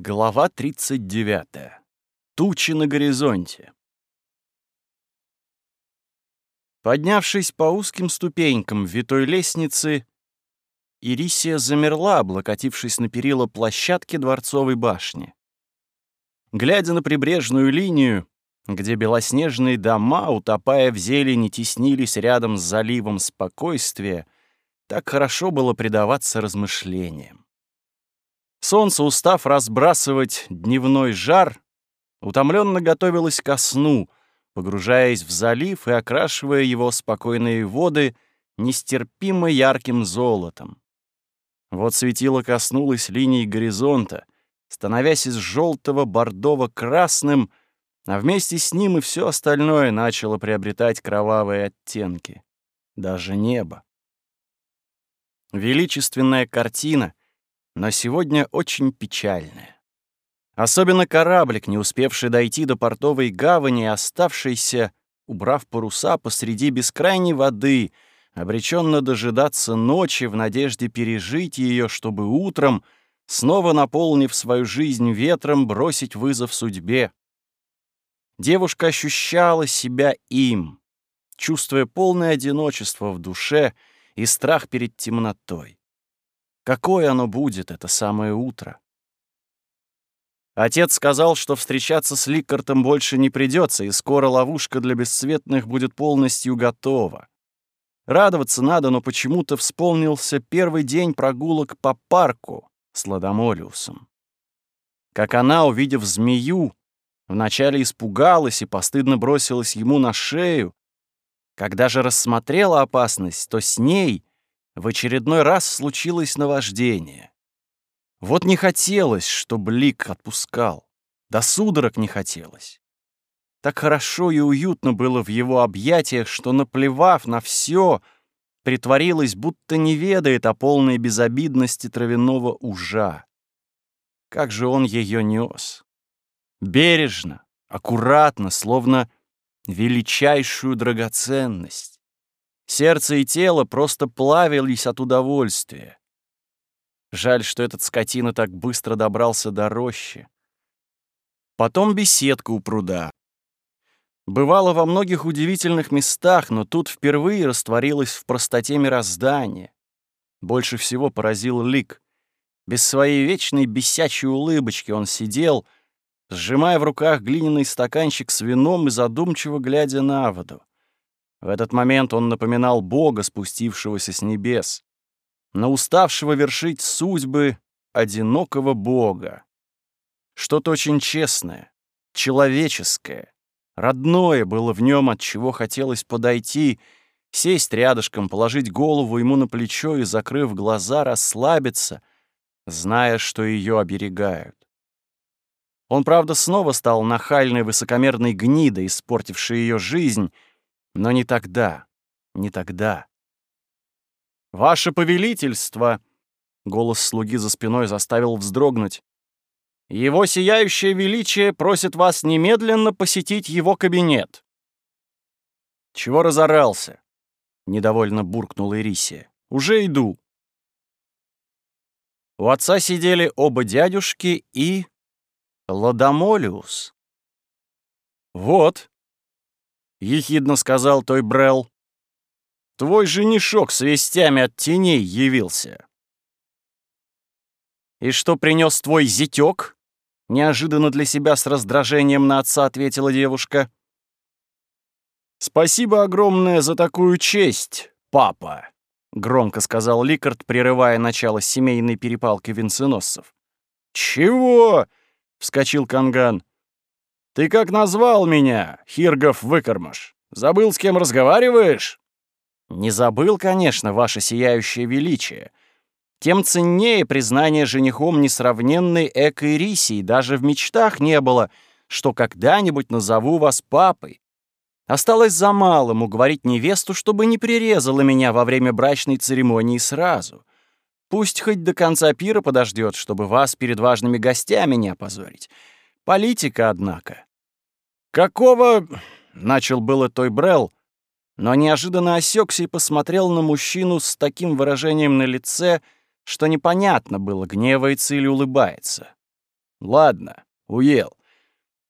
Глава 39. Тучи на горизонте. Поднявшись по узким ступенькам витой лестницы, Ирисия замерла, облокотившись на перила площадки Дворцовой башни. Глядя на прибрежную линию, где белоснежные дома, утопая в зелени, теснились рядом с заливом спокойствия, так хорошо было предаваться размышлениям. Солнце, устав разбрасывать дневной жар, утомленно готовилось ко сну, погружаясь в залив и окрашивая его спокойные воды нестерпимо ярким золотом. Вот светило коснулось линии горизонта, становясь из желтого бордово-красным, а вместе с ним и все остальное начало приобретать кровавые оттенки. Даже небо. Величественная картина, но сегодня очень печальная. Особенно кораблик, не успевший дойти до портовой гавани, оставшийся, убрав паруса посреди бескрайней воды, обреченно дожидаться ночи в надежде пережить ее, чтобы утром, снова наполнив свою жизнь ветром, бросить вызов судьбе. Девушка ощущала себя им, чувствуя полное одиночество в душе и страх перед темнотой. Какое оно будет, это самое утро? Отец сказал, что встречаться с Ликкартом больше не придется, и скоро ловушка для бесцветных будет полностью готова. Радоваться надо, но почему-то вспомнился первый день прогулок по парку с Ладомолиусом. Как она, увидев змею, вначале испугалась и постыдно бросилась ему на шею. Когда же рассмотрела опасность, то с ней в очередной раз случилось наваждение. Вот не хотелось, чтобы Лик отпускал. До судорог не хотелось. Так хорошо и уютно было в его объятиях, что, наплевав на все, притворилась, будто не ведает о полной безобидности травяного ужа. Как же он ее нес! Бережно, аккуратно, словно величайшую драгоценность. Сердце и тело просто плавились от удовольствия. Жаль, что этот скотина так быстро добрался до рощи. Потом беседка у пруда. Бывало во многих удивительных местах, но тут впервые растворилась в простоте мироздания. Больше всего поразил Лик. Без своей вечной бесячей улыбочки он сидел, сжимая в руках глиняный стаканчик с вином и задумчиво глядя на воду. В этот момент он напоминал Бога, спустившегося с небес, на уставшего вершить судьбы одинокого Бога. Что-то очень честное, человеческое, родное было в нем, от чего хотелось подойти, сесть рядышком, положить голову ему на плечо и, закрыв глаза, расслабиться, зная, что ее оберегают. Он, правда, снова стал нахальной высокомерной гнидой, испортившей ее жизнь, но не тогда, не тогда. «Ваше повелительство!» — голос слуги за спиной заставил вздрогнуть. «Его сияющее величие просит вас немедленно посетить его кабинет». «Чего разорался?» — недовольно буркнула Ирисия. «Уже иду». У отца сидели оба дядюшки и... Ладомолиус. «Вот», — ехидно сказал той Брел. «Твой женишок с вестями от теней явился». «И что принес твой зятёк?» — неожиданно для себя с раздражением на отца ответила девушка. «Спасибо огромное за такую честь, папа», — громко сказал Ликард, прерывая начало семейной перепалки венценосцев. «Чего?» — вскочил Канган. «Ты как назвал меня, Хиргов выкормыш? Забыл, с кем разговариваешь?» «Не забыл, конечно, ваше сияющее величие. Тем ценнее признание женихом несравненной Эко Ирисии. Даже в мечтах не было, что когда-нибудь назову вас папой. Осталось за малым уговорить невесту, чтобы не прирезала меня во время брачной церемонии сразу. Пусть хоть до конца пира подождет, чтобы вас перед важными гостями не опозорить. Политика, однако. «Какого...» — начал было той Брелл, но неожиданно осекся и посмотрел на мужчину с таким выражением на лице, что непонятно было, гневается или улыбается. Ладно, уел.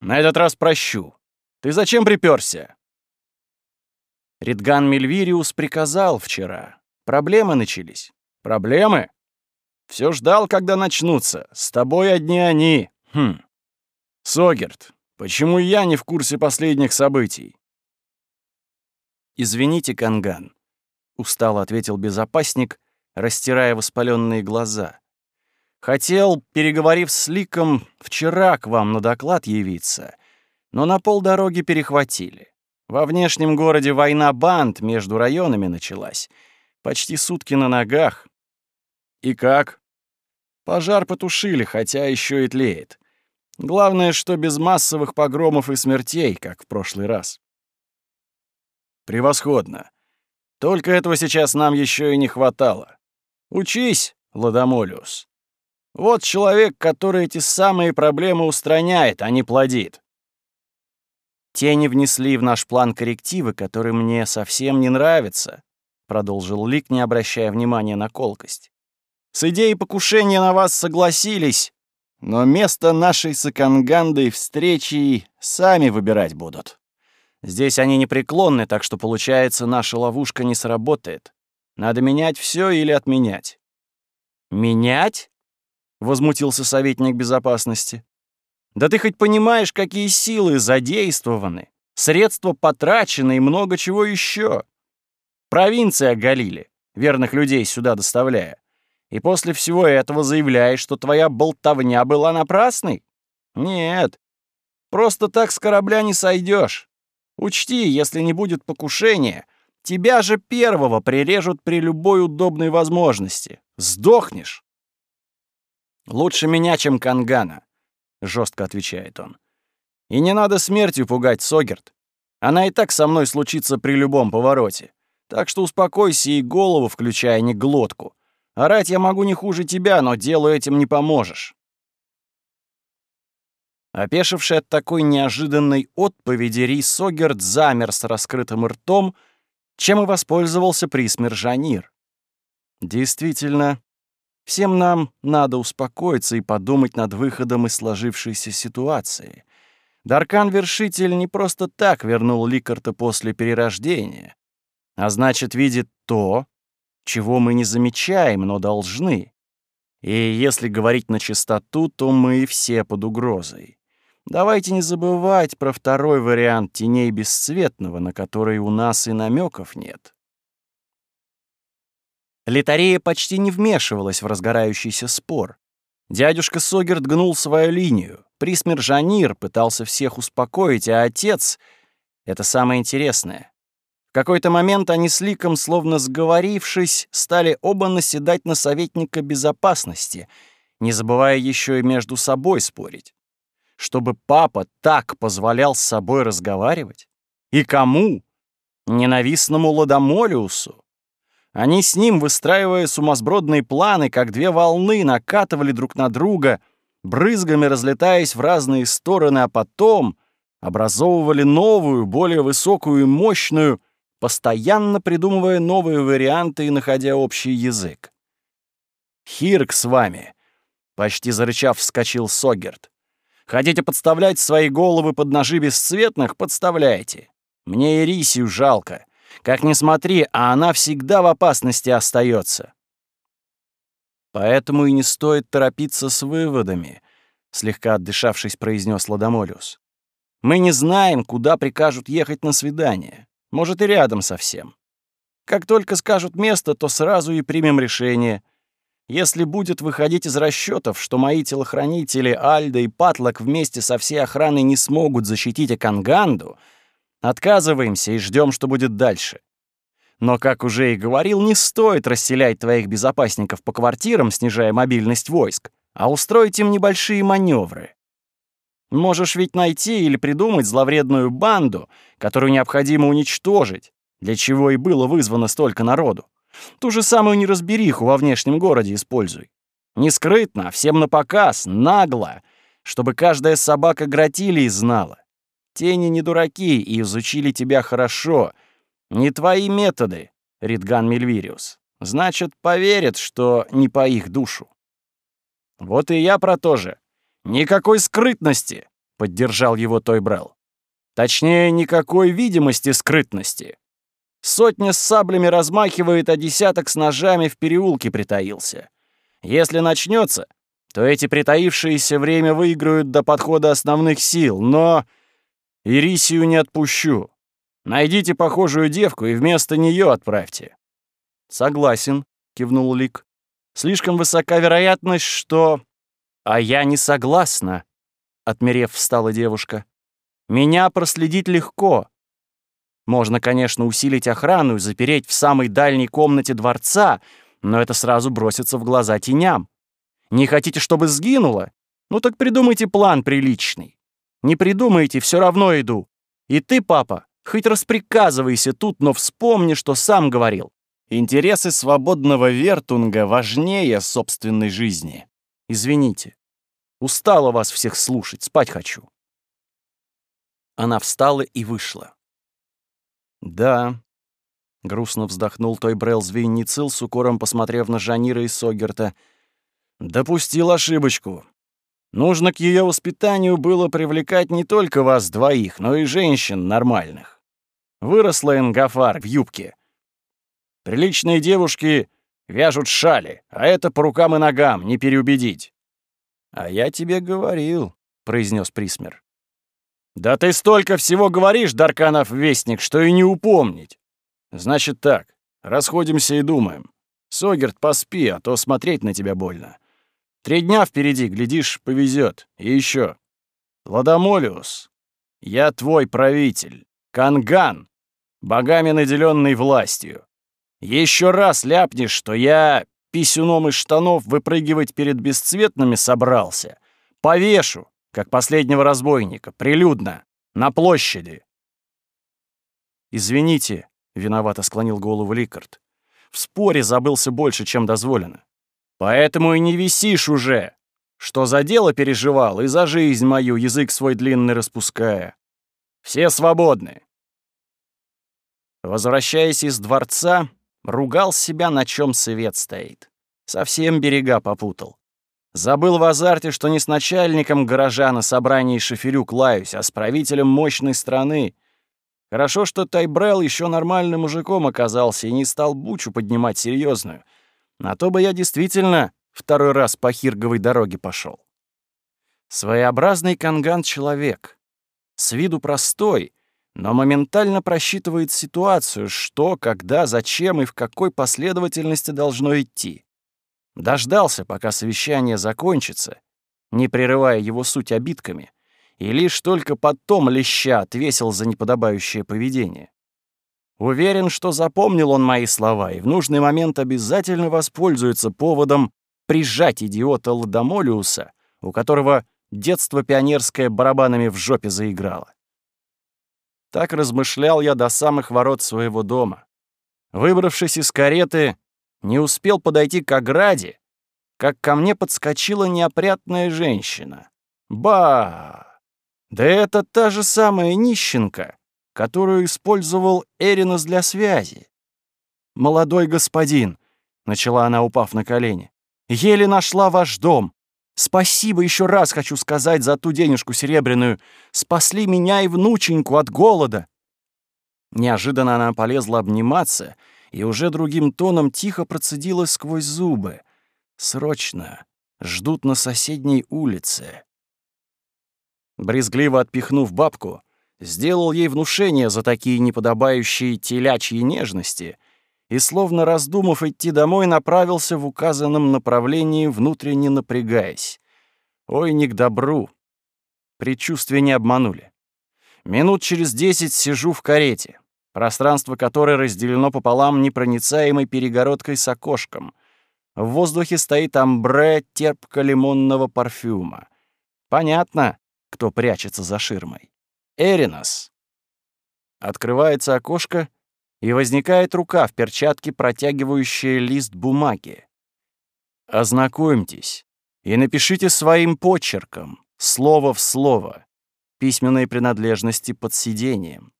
На этот раз прощу. Ты зачем приперся? Ридган Мельвириус приказал вчера. Проблемы начались. Проблемы? Все ждал, когда начнутся. С тобой одни они. Хм. Согерт, почему я не в курсе последних событий? Извините, Канган, устало ответил безопасник, растирая воспаленные глаза. Хотел, переговорив с Ликом, вчера к вам на доклад явиться, но на полдороги перехватили. Во внешнем городе война банд между районами началась. Почти сутки на ногах. И как? Пожар потушили, хотя еще и тлеет. Главное, что без массовых погромов и смертей, как в прошлый раз. Превосходно. Только этого сейчас нам еще и не хватало. Учись, Ладомолиус. Вот человек, который эти самые проблемы устраняет, а не плодит. Тени внесли в наш план коррективы, которые мне совсем не нравятся, продолжил Лик, не обращая внимания на колкость. С идеей покушения на вас согласились, но место нашей с Акангандой встречи сами выбирать будут. Здесь они непреклонны, так что, получается, наша ловушка не сработает. Надо менять все или отменять. «Менять?» — возмутился советник безопасности. Да ты хоть понимаешь, какие силы задействованы, средства потрачены и много чего еще. Провинции оголили, верных людей сюда доставляя. И после всего этого заявляешь, что твоя болтовня была напрасной? Нет, просто так с корабля не сойдешь. Учти, если не будет покушения, тебя же первого прирежут при любой удобной возможности. Сдохнешь. Лучше меня, чем Кангана. — жестко отвечает он. «И не надо смертью пугать, Согерт. Она и так со мной случится при любом повороте. Так что успокойся и голову включай, а не глотку. Орать я могу не хуже тебя, но делу этим не поможешь». Опешивший от такой неожиданной отповеди, Ри Согерт замер с раскрытым ртом, чем и воспользовался Присмер Жанир. Действительно, Всем нам надо успокоиться и подумать над выходом из сложившейся ситуации. Даркан-вершитель не просто так вернул Ликарта после перерождения, а значит, видит то, чего мы не замечаем, но должны. И если говорить на чистоту, то мы все под угрозой. Давайте не забывать про второй вариант теней бесцветного, на который у нас и намеков нет. Литарея почти не вмешивалась в разгорающийся спор. Дядюшка Согерт гнул свою линию. Присмер Жанир пытался всех успокоить, а отец — это самое интересное. В какой-то момент они с Ликом, словно сговорившись, стали оба наседать на советника безопасности, не забывая еще и между собой спорить. Чтобы папа так позволял с собой разговаривать? И кому? Ненавистному Ладомолиусу? Они с ним, выстраивая сумасбродные планы, как две волны, накатывали друг на друга, брызгами разлетаясь в разные стороны, а потом образовывали новую, более высокую и мощную, постоянно придумывая новые варианты и находя общий язык. «Хирк с вами!» — почти зарычав, вскочил Согерт. «Хотите подставлять свои головы под ножи бесцветных? Подставляйте. Мне Ирисию жалко. Как ни смотри, а она всегда в опасности остается. Поэтому и не стоит торопиться с выводами, слегка отдышавшись, произнес Ладомолиус. Мы не знаем, куда прикажут ехать на свидание. Может, и рядом совсем. Как только скажут место, то сразу и примем решение. Если будет выходить из расчетов, что мои телохранители Альда и Патлок вместе со всей охраной не смогут защитить Аканганду, Отказываемся и ждем, что будет дальше. Но, как уже и говорил, не стоит расселять твоих безопасников по квартирам, снижая мобильность войск, а устроить им небольшие маневры. Можешь ведь найти или придумать зловредную банду, которую необходимо уничтожить, для чего и было вызвано столько народу. Ту же самую неразбериху во внешнем городе используй. Не скрытно, всем на показ, нагло, чтобы каждая собака Гратилии знала. Тени не дураки и изучили тебя хорошо. Не твои методы, Ридган Мельвириус. Значит, поверят, что не по их душу. Вот и я про то же. Никакой скрытности, поддержал его Тойбрел. Точнее, никакой видимости скрытности. Сотня с саблями размахивает, а десяток с ножами в переулке притаился. Если начнется, то эти притаившиеся время выиграют до подхода основных сил, но... Ирисию не отпущу. Найдите похожую девку и вместо нее отправьте. Согласен, кивнул Лик. Слишком высока вероятность, что... А я не согласна, отмерев встала девушка. Меня проследить легко. Можно, конечно, усилить охрану и запереть в самой дальней комнате дворца, но это сразу бросится в глаза теням. Не хотите, чтобы сгинула? Ну так придумайте план приличный. Не придумаете, все равно иду. И ты, папа, хоть расприказывайся тут, но вспомни, что сам говорил. Интересы свободного Вертунга важнее собственной жизни. Извините. Устала вас всех слушать, спать хочу. Она встала и вышла. Да, грустно вздохнул той Брел Звенницил, с укором посмотрев на Жанира и Согерта. Допустил ошибочку. Нужно к ее воспитанию было привлекать не только вас двоих, но и женщин нормальных. Выросла Энгафар в юбке. Приличные девушки вяжут шали, а это по рукам и ногам, не переубедить. «А я тебе говорил», — произнес Присмер. «Да ты столько всего говоришь, Дарканов Вестник, что и не упомнить. Значит так, расходимся и думаем. Согерт, поспи, а то смотреть на тебя больно. Три дня впереди, глядишь, повезет. И еще. Ладомолиус, я твой правитель. Канган, богами наделенный властью. Еще раз ляпнешь, что я писюном из штанов выпрыгивать перед бесцветными собрался. Повешу, как последнего разбойника, прилюдно, на площади. «Извините», — виновато склонил голову Ликард. «В споре забылся больше, чем дозволено. Поэтому и не висишь уже, что за дело переживал и за жизнь мою язык свой длинный распуская. Все свободны». Возвращаясь из дворца, ругал себя, на чем свет стоит. Совсем берега попутал. Забыл в азарте, что не с начальником гаража на собрании шоферюк лаюсь, а с правителем мощной страны. Хорошо, что Тайбрел еще нормальным мужиком оказался и не стал бучу поднимать серьезную. На то бы я действительно второй раз по Хирговой дороге пошел. Своеобразный канган-человек. С виду простой, но моментально просчитывает ситуацию, что, когда, зачем и в какой последовательности должно идти. Дождался, пока совещание закончится, не прерывая его суть обидками, и лишь только потом леща отвесил за неподобающее поведение. Уверен, что запомнил он мои слова и в нужный момент обязательно воспользуется поводом прижать идиота Ладомолиуса, у которого детство пионерское барабанами в жопе заиграло. Так размышлял я до самых ворот своего дома. Выбравшись из кареты, не успел подойти к ограде, как ко мне подскочила неопрятная женщина. Ба! Да это та же самая нищенка, которую использовал Эринос для связи. «Молодой господин», — начала она, упав на колени, — «еле нашла ваш дом. Спасибо еще раз хочу сказать за ту денежку серебряную. Спасли меня и внученьку от голода». Неожиданно она полезла обниматься — и уже другим тоном тихо процедила сквозь зубы. «Срочно! Ждут на соседней улице!» Брезгливо отпихнув бабку, сделал ей внушение за такие неподобающие телячьи нежности и, словно раздумав идти домой, направился в указанном направлении, внутренне напрягаясь. Ой, не к добру. Предчувствия не обманули. Минут через десять сижу в карете пространство которой разделено пополам непроницаемой перегородкой с окошком. В воздухе стоит амбре терпко-лимонного парфюма. Понятно, кто прячется за ширмой. Эринос. Открывается окошко, и возникает рука в перчатке, протягивающая лист бумаги. Ознакомьтесь и напишите своим почерком, слово в слово, письменные принадлежности под сидением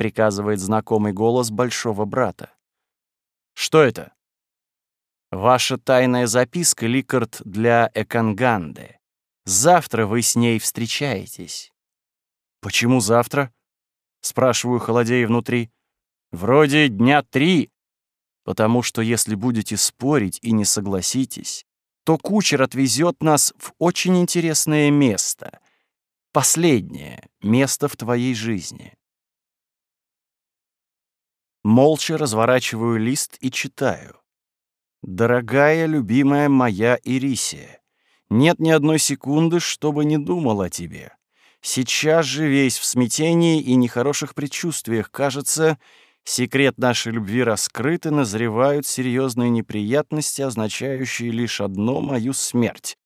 приказывает знакомый голос большого брата. Что это? Ваша тайная записка, Ликард, для Эканганды. Завтра вы с ней встречаетесь». «Почему завтра?» — спрашиваю, холодея внутри. «Вроде дня три». «Потому что если будете спорить и не согласитесь, то кучер отвезет нас в очень интересное место. Последнее место в твоей жизни». Молча разворачиваю лист и читаю. «Дорогая, любимая моя Ирисия, нет ни одной секунды, чтобы не думал о тебе. Сейчас же весь в смятении и нехороших предчувствиях. Кажется, секрет нашей любви раскрыт и назревают серьезные неприятности, означающие лишь одно — мою смерть.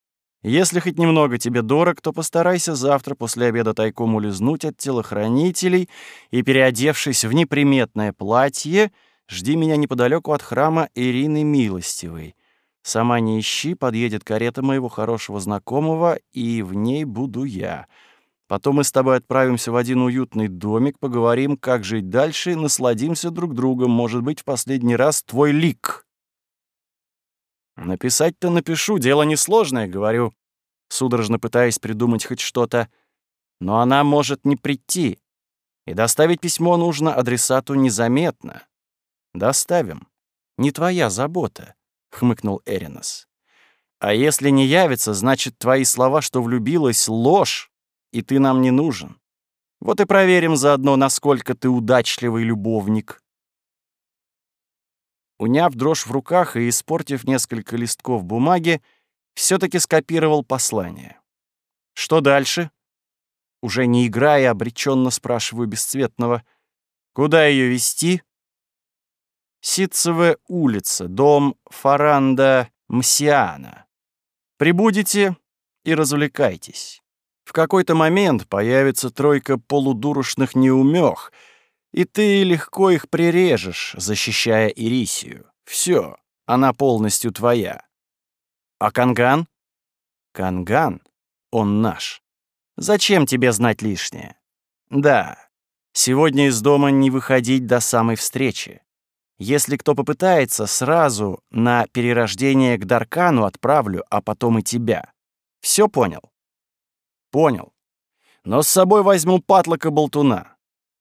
Если хоть немного тебе дорог, то постарайся завтра после обеда тайком улизнуть от телохранителей и, переодевшись в неприметное платье, жди меня неподалеку от храма Ирины Милостивой. Сама не ищи, подъедет карета моего хорошего знакомого, и в ней буду я. Потом мы с тобой отправимся в один уютный домик, поговорим, как жить дальше, насладимся друг другом. Может быть, в последний раз твой лик. Написать-то напишу, дело несложное, говорю, судорожно пытаясь придумать хоть что-то. Но она может не прийти. И доставить письмо нужно адресату незаметно. Доставим. Не твоя забота, хмыкнул Эринос. А если не явится, значит, твои слова, что влюбилась, ложь, и ты нам не нужен. Вот и проверим заодно, насколько ты удачливый любовник. Уняв дрожь в руках и испортив несколько листков бумаги, все таки скопировал послание. Что дальше? Уже не играя, обреченно спрашиваю бесцветного. Куда ее вести? Ситцевая улица, дом Фаранда Мсиана. Прибудете и развлекайтесь. В какой-то момент появится тройка полудурушных неумех — и ты легко их прирежешь, защищая Ирисию. Все, она полностью твоя. А Канган? Канган, он наш. Зачем тебе знать лишнее? Да, сегодня из дома не выходить до самой встречи. Если кто попытается, сразу на перерождение к Даркану отправлю, а потом и тебя. Все понял? Понял. Но с собой возьму патлока болтуна.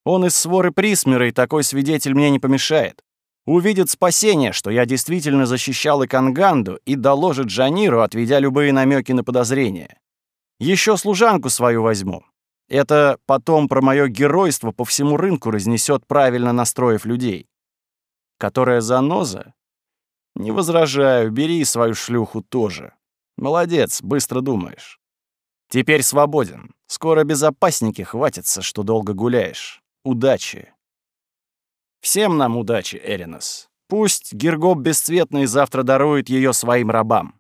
Он из своры Присмера, и такой свидетель мне не помешает. Увидит спасение, что я действительно защищал Иканганду, и доложит Джаниру, отведя любые намеки на подозрения. Еще служанку свою возьму. Это потом про мое геройство по всему рынку разнесет, правильно настроив людей. Которая заноза? Не возражаю, бери свою шлюху тоже. Молодец, быстро думаешь. Теперь свободен. Скоро безопасники хватится, что долго гуляешь удачи. Всем нам удачи, Эринос. Пусть Гергоб Бесцветный завтра дарует ее своим рабам.